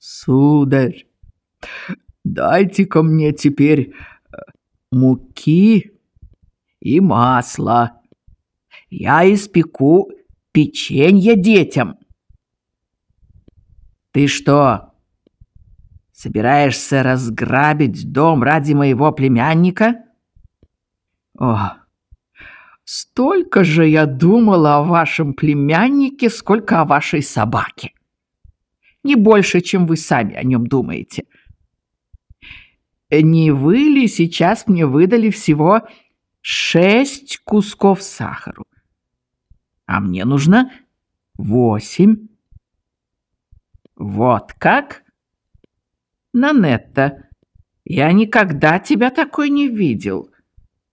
Сударь, дайте-ка мне теперь э, муки и масла. Я испеку печенье детям. Ты что, собираешься разграбить дом ради моего племянника? О, столько же я думала о вашем племяннике, сколько о вашей собаке. Не больше, чем вы сами о нем думаете. Не вы ли сейчас мне выдали всего шесть кусков сахару? А мне нужно восемь. Вот как? Нанетта, я никогда тебя такой не видел.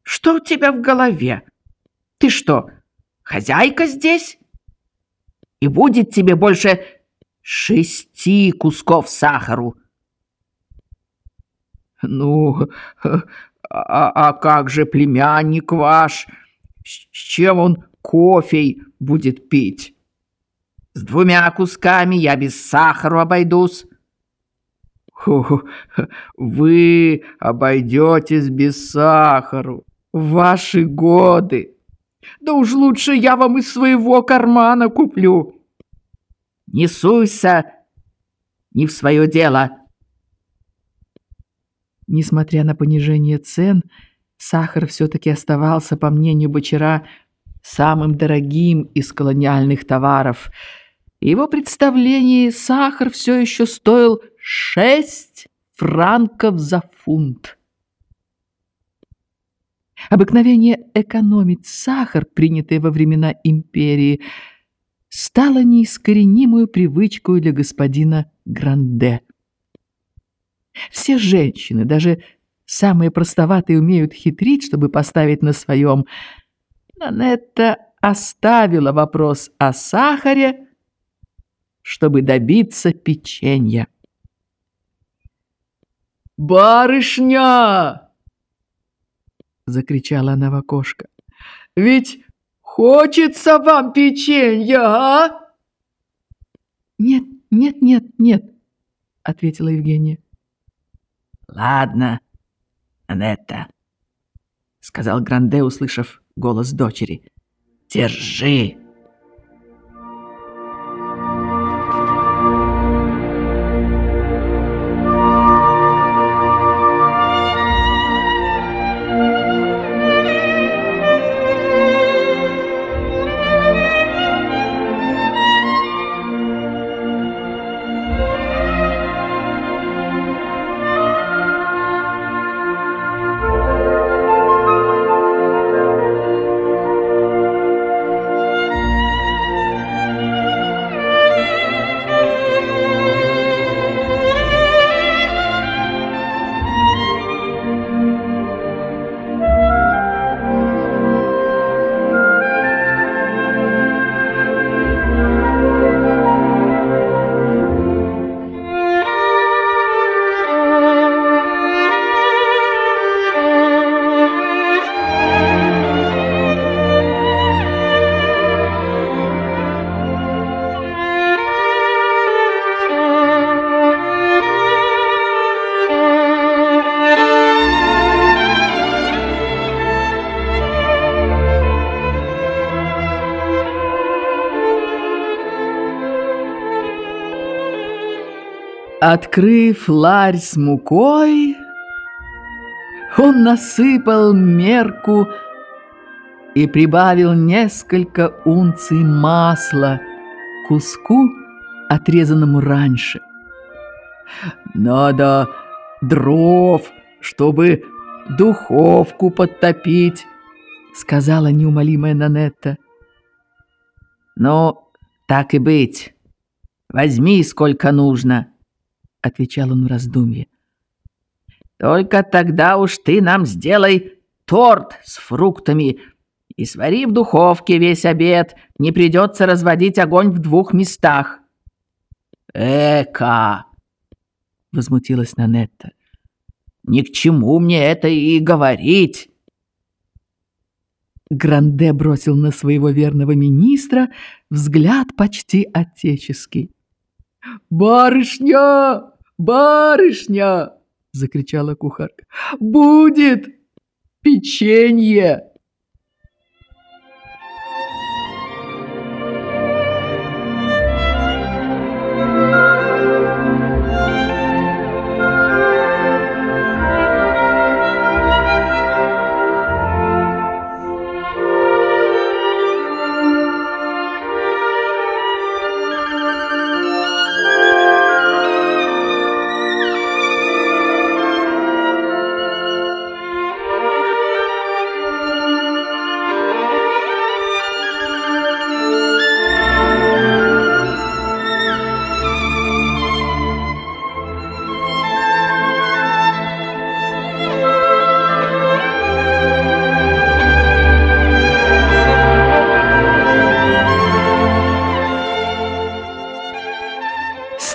Что у тебя в голове? Ты что, хозяйка здесь? И будет тебе больше шести кусков сахару. Ну, а, а как же племянник ваш? С чем он кофе будет пить? С двумя кусками я без сахара обойдусь. Вы обойдетесь без сахару ваши годы. Да уж лучше я вам из своего кармана куплю. Не суйся не в свое дело. Несмотря на понижение цен, сахар все-таки оставался, по мнению Бочара, самым дорогим из колониальных товаров – его представлении сахар все еще стоил шесть франков за фунт. Обыкновение экономить сахар, принятое во времена империи, стало неискоренимую привычкой для господина Гранде. Все женщины, даже самые простоватые, умеют хитрить, чтобы поставить на своем. Нанетта оставила вопрос о сахаре, чтобы добиться печенья. «Барышня!» — закричала она в окошко. «Ведь хочется вам печенья, а?» «Нет, нет, нет, нет», — ответила Евгения. «Ладно, Анетта», — сказал Гранде, услышав голос дочери. «Держи». Открыв ларь с мукой, он насыпал мерку и прибавил несколько унций масла куску, отрезанному раньше. «Надо дров, чтобы духовку подтопить», — сказала неумолимая Нанетта. «Ну, так и быть. Возьми, сколько нужно» отвечал он в раздумье. Только тогда уж ты нам сделай торт с фруктами и свари в духовке весь обед, не придется разводить огонь в двух местах. Эка! возмутилась Нанетта. Ни к чему мне это и говорить. Гранде бросил на своего верного министра взгляд почти отеческий. «Барышня! Барышня!» — закричала кухарка. «Будет печенье!»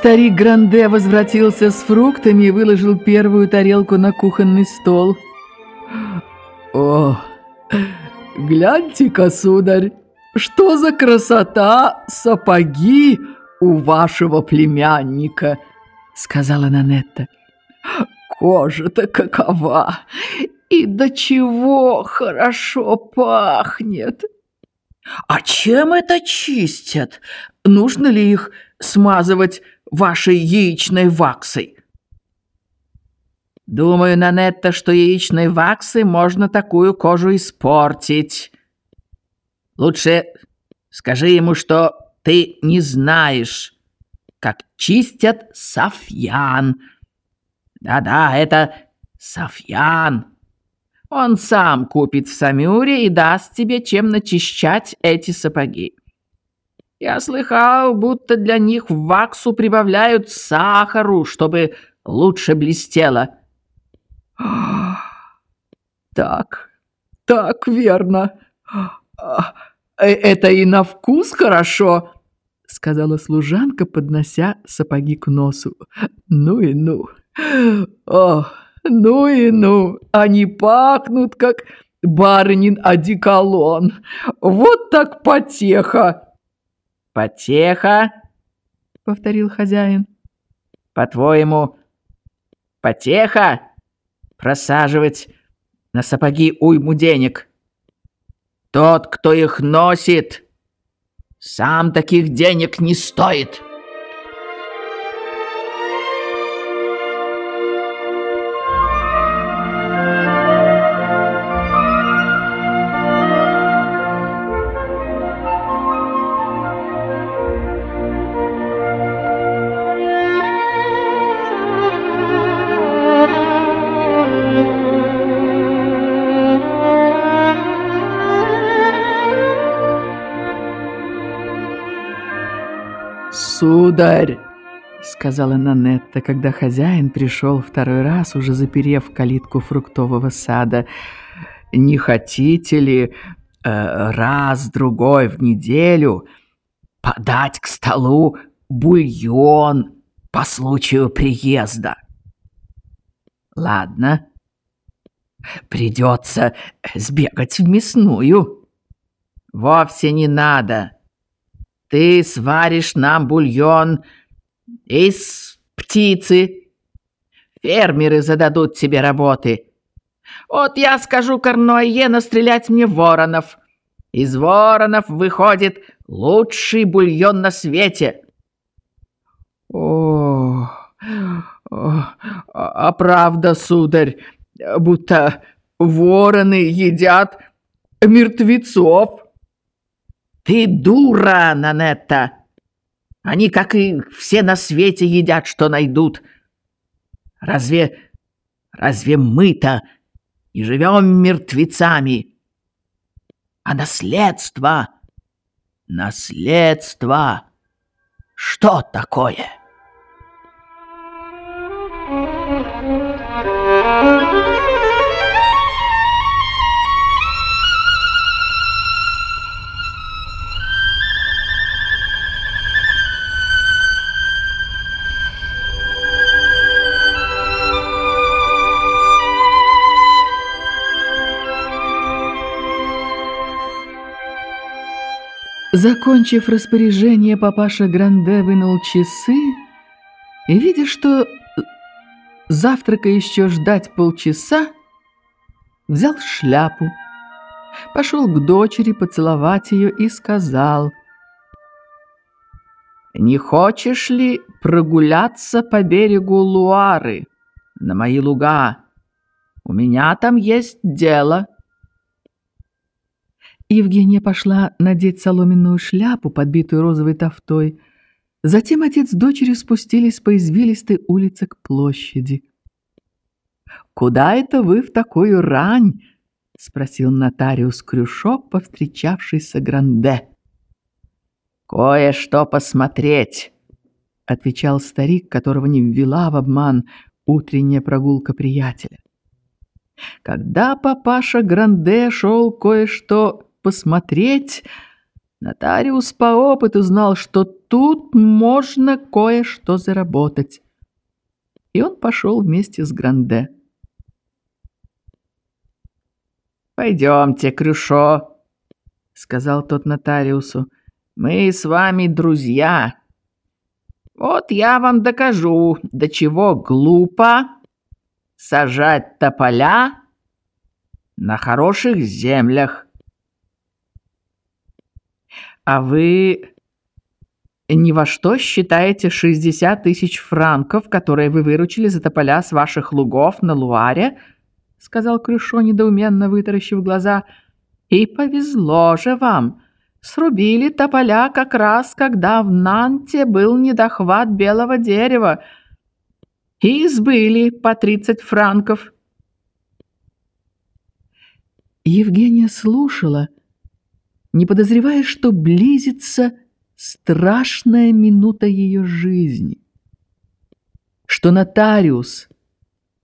Старик Гранде возвратился с фруктами и выложил первую тарелку на кухонный стол. «О, гляньте-ка, сударь, что за красота сапоги у вашего племянника!» — сказала Нанетта. «Кожа-то какова! И до чего хорошо пахнет!» «А чем это чистят? Нужно ли их смазывать вашей яичной ваксой. Думаю, Нанетта, что яичной ваксой можно такую кожу испортить. Лучше скажи ему, что ты не знаешь, как чистят софьян. Да-да, это софьян. Он сам купит в Самюре и даст тебе, чем начищать эти сапоги. Я слыхал, будто для них в ваксу прибавляют сахару, чтобы лучше блестело. Так, так, верно. А, э, это и на вкус хорошо, сказала служанка, поднося сапоги к носу. Ну и ну. О, ну и ну. Они пахнут, как барынин одеколон. Вот так потеха. «Потеха!» — повторил хозяин. «По-твоему, потеха просаживать на сапоги уйму денег? Тот, кто их носит, сам таких денег не стоит!» «Сударь!» — сказала Нанетта, когда хозяин пришел второй раз, уже заперев калитку фруктового сада. «Не хотите ли э, раз-другой в неделю подать к столу бульон по случаю приезда?» «Ладно, придется сбегать в мясную». «Вовсе не надо!» Ты сваришь нам бульон из птицы. Фермеры зададут тебе работы. Вот я скажу Корнуае настрелять мне воронов. Из воронов выходит лучший бульон на свете. О, о а правда, сударь, будто вороны едят мертвецов. «Ты дура, Нанетта! Они, как и все на свете, едят, что найдут. Разве... разве мы-то не живем мертвецами? А наследство... наследство... что такое?» Закончив распоряжение, папаша Гранде вынул часы И, видя, что завтрака еще ждать полчаса, взял шляпу, пошел к дочери поцеловать ее и сказал, «Не хочешь ли прогуляться по берегу Луары на мои луга? У меня там есть дело». Евгения пошла надеть соломенную шляпу, подбитую розовой тофтой. Затем отец с дочерью спустились по извилистой улице к площади. «Куда это вы в такую рань?» — спросил нотариус Крюшок, повстречавшийся Гранде. «Кое-что посмотреть», — отвечал старик, которого не ввела в обман утренняя прогулка приятеля. Когда папаша Гранде шел кое-что посмотреть, нотариус по опыту знал, что тут можно кое-что заработать. И он пошел вместе с Гранде. «Пойдемте, Крюшо», — сказал тот нотариусу. «Мы с вами друзья. Вот я вам докажу, до чего глупо сажать тополя на хороших землях». «А вы ни во что считаете 60 тысяч франков, которые вы выручили за тополя с ваших лугов на Луаре?» — сказал Крюшо, недоуменно вытаращив глаза. «И повезло же вам. Срубили тополя как раз, когда в Нанте был недохват белого дерева. И сбыли по 30 франков». Евгения слушала — не подозревая, что близится страшная минута ее жизни, что нотариус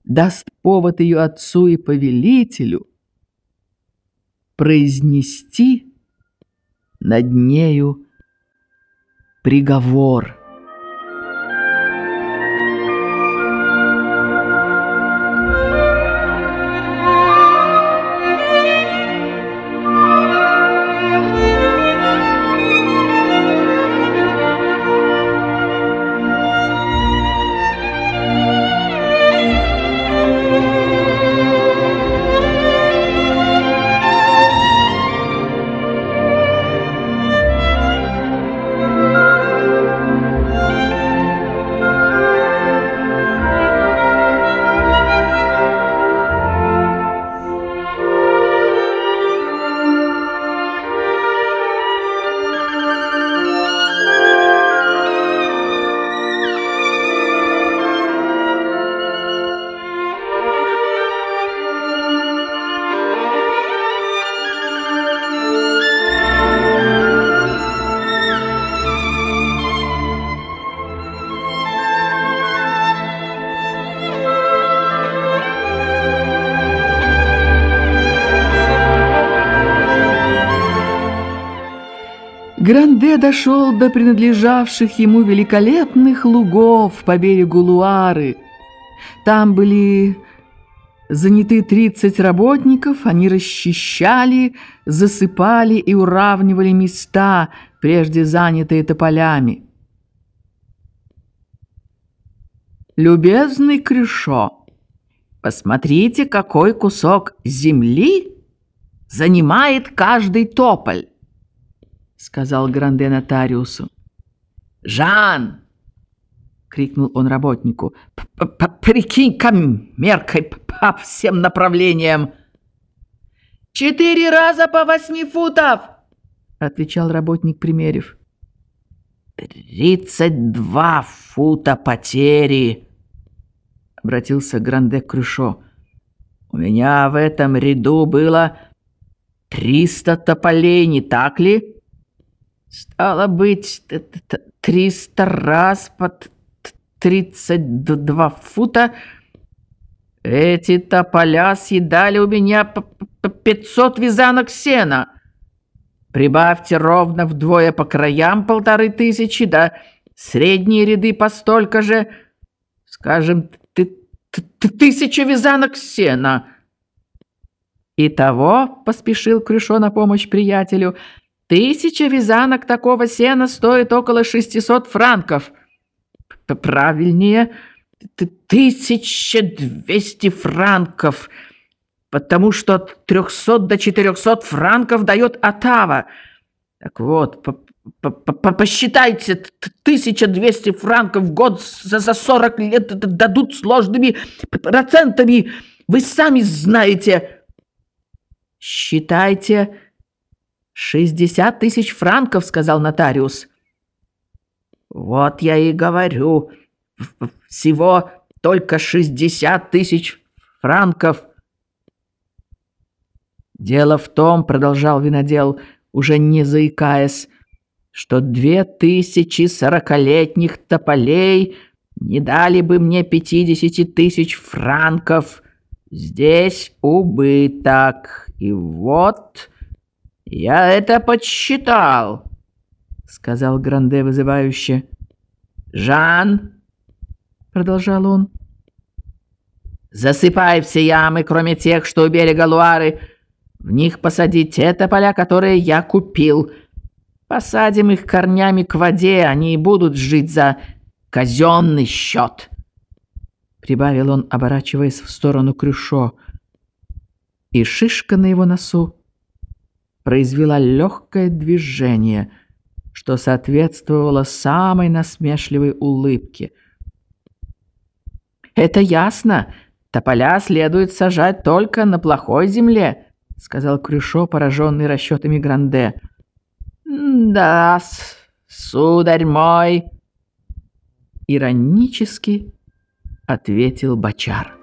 даст повод ее отцу и повелителю произнести над нею приговор – Гранде дошел до принадлежавших ему великолепных лугов по берегу Луары. Там были заняты 30 работников, они расчищали, засыпали и уравнивали места, прежде занятые тополями. «Любезный Крюшо, посмотрите, какой кусок земли занимает каждый тополь!» Сказал Гранде нотариусу. «Жан!» — крикнул он работнику. «Прикинь-ка меркой по всем направлениям!» «Четыре раза по восьми футов!» — отвечал работник, примерив. «Тридцать два фута потери!» — обратился Гранде к Крюшо. «У меня в этом ряду было триста тополей, не так ли?» Стало быть, триста раз под тридцать два фута. Эти тополя съедали у меня пятьсот вязанок сена. Прибавьте ровно вдвое по краям полторы тысячи, да средние ряды по столько же, скажем, тысяча вязанок сена. Итого, поспешил Крюшо на помощь приятелю, — Тысяча вязанок такого сена стоит около 600 франков. правильнее 1200 франков, потому что от 300 до 400 франков дает Отава. Так вот, посчитайте, 1200 франков в год за, за 40 лет дадут сложными процентами. Вы сами знаете. Считайте 60 тысяч франков, сказал нотариус. Вот я и говорю, всего только 60 тысяч франков. Дело в том, продолжал винодел, уже не заикаясь, что две тысячи сорокалетних тополей не дали бы мне пятидесяти тысяч франков. Здесь убыток. И вот я это подсчитал, сказал Гранде вызывающе. Жан, продолжал он, засыпай все ямы, кроме тех, что у берега Луары. В них посади те тополя, которые я купил — Посадим их корнями к воде, они и будут жить за казенный счет. Прибавил он, оборачиваясь в сторону Крюшо. И шишка на его носу произвела легкое движение, что соответствовало самой насмешливой улыбке. «Это ясно. Тополя следует сажать только на плохой земле», — сказал Крюшо, пораженный расчетами Гранде да сударь мой!» Иронически ответил Бачар.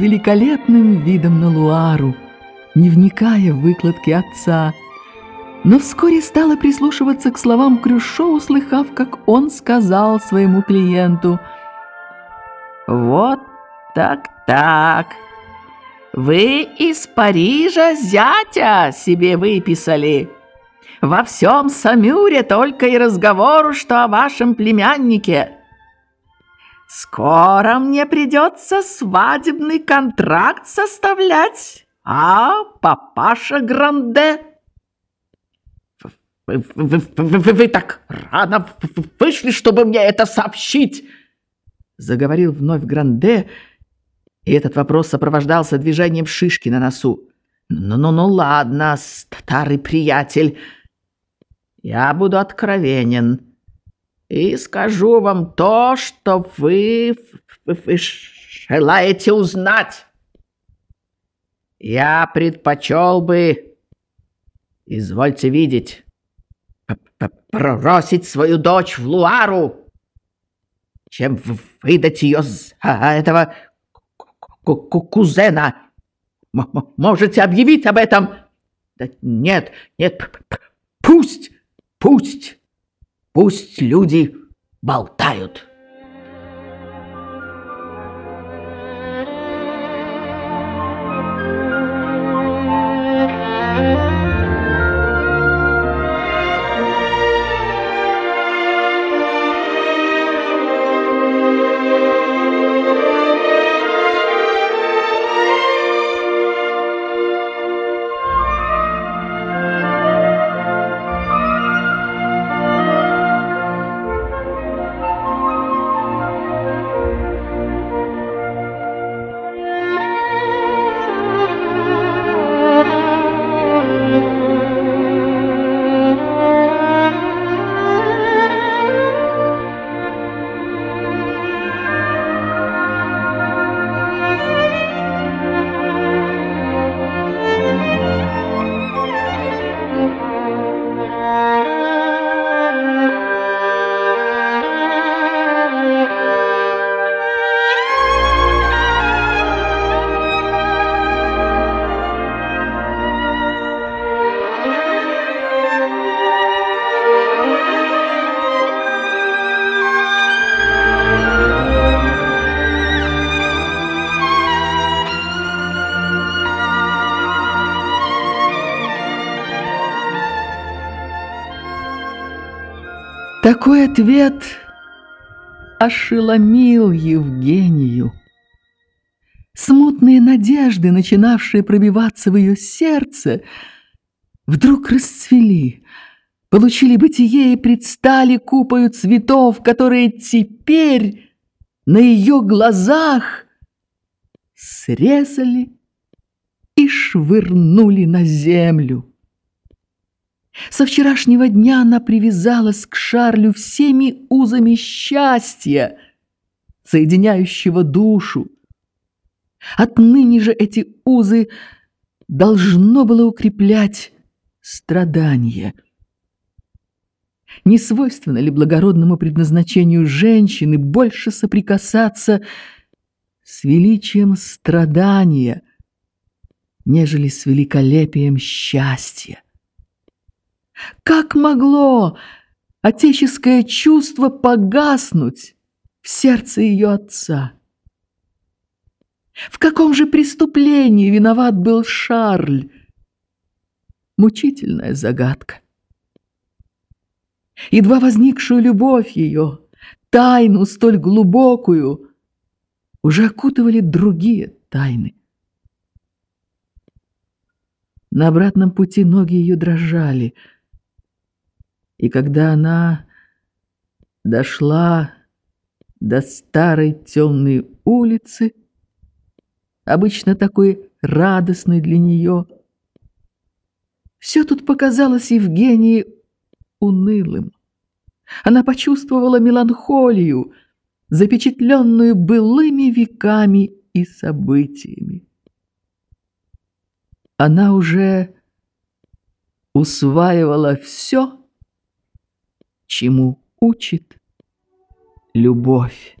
Великолепным видом на Луару, не вникая в выкладки отца, но вскоре стала прислушиваться к словам Крюшо, услыхав, как он сказал своему клиенту «Вот так-так, вы из Парижа зятя себе выписали». Во всем Самюре только и разговору, что о вашем племяннике. Скоро мне придется свадебный контракт составлять, а, папаша Гранде? Вы, вы, вы, вы, вы так рано вышли, чтобы мне это сообщить, заговорил вновь Гранде, и этот вопрос сопровождался движением шишки на носу. Ну-ну-ну, ладно, старый приятель, я буду откровенен и скажу вам то, что вы, вы желаете узнать. Я предпочел бы, извольте видеть, бросить свою дочь в Луару, чем выдать ее за этого кузена. Можете объявить об этом? Да нет, нет, пусть, пусть. Пусть люди болтают. Такой ответ ошеломил Евгению. Смутные надежды, начинавшие пробиваться в ее сердце, вдруг расцвели, получили бытие и предстали купою цветов, которые теперь на ее глазах срезали и швырнули на землю. Со вчерашнего дня она привязалась к Шарлю всеми узами счастья, соединяющего душу. Отныне же эти узы должно было укреплять страдания. Не свойственно ли благородному предназначению женщины больше соприкасаться с величием страдания, нежели с великолепием счастья? Как могло отеческое чувство погаснуть в сердце ее отца? В каком же преступлении виноват был Шарль? Мучительная загадка. Едва возникшую любовь ее, тайну столь глубокую, уже окутывали другие тайны. На обратном пути ноги ее дрожали — и когда она дошла до старой темной улицы, обычно такой радостной для нее, все тут показалось Евгении унылым. Она почувствовала меланхолию, запечатленную былыми веками и событиями. Она уже усваивала все, чему учит любовь.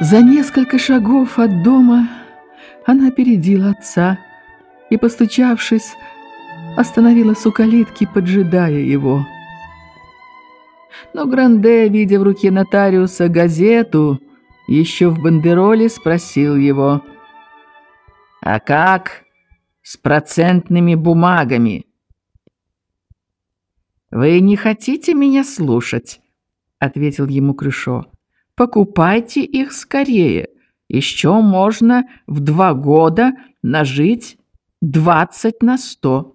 За несколько шагов от дома она опередила отца и, постучавшись, остановилась у калитки, поджидая его. Но Гранде, видя в руке нотариуса газету, еще в бандероле спросил его, «А как с процентными бумагами?» «Вы не хотите меня слушать?» — ответил ему Крюшо. Покупайте их скорее. Еще можно в два года нажить 20 на 100.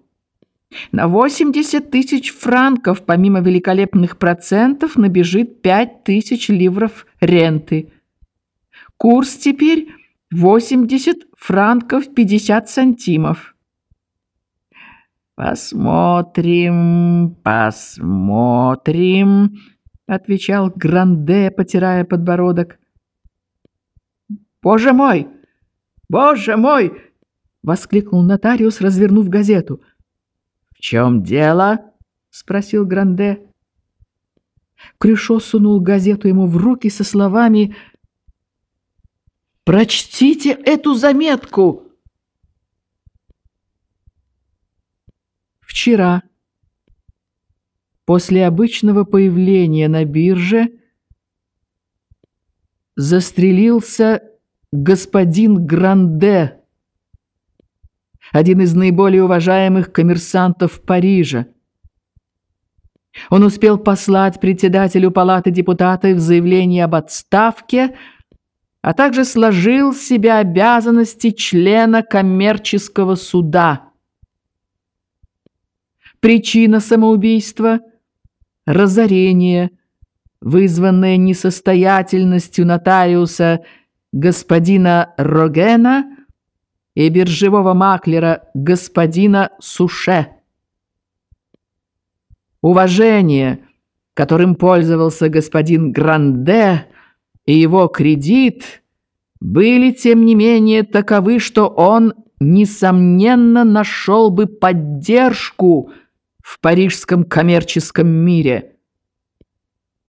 На 80 тысяч франков, помимо великолепных процентов, набежит 5 тысяч ливров ренты. Курс теперь 80 франков 50 сантимов. Посмотрим, посмотрим, — отвечал Гранде, потирая подбородок. «Боже мой! Боже мой!» — воскликнул нотариус, развернув газету. «В чем дело?» — спросил Гранде. Крюшо сунул газету ему в руки со словами «Прочтите эту заметку!» Вчера после обычного появления на бирже застрелился господин Гранде, один из наиболее уважаемых коммерсантов Парижа. Он успел послать председателю палаты депутатов заявление об отставке, а также сложил в себя обязанности члена коммерческого суда. Причина самоубийства – разорение, вызванное несостоятельностью нотариуса господина Рогена и биржевого маклера господина Суше. Уважение, которым пользовался господин Гранде, и его кредит были, тем не менее, таковы, что он, несомненно, нашел бы поддержку в парижском коммерческом мире –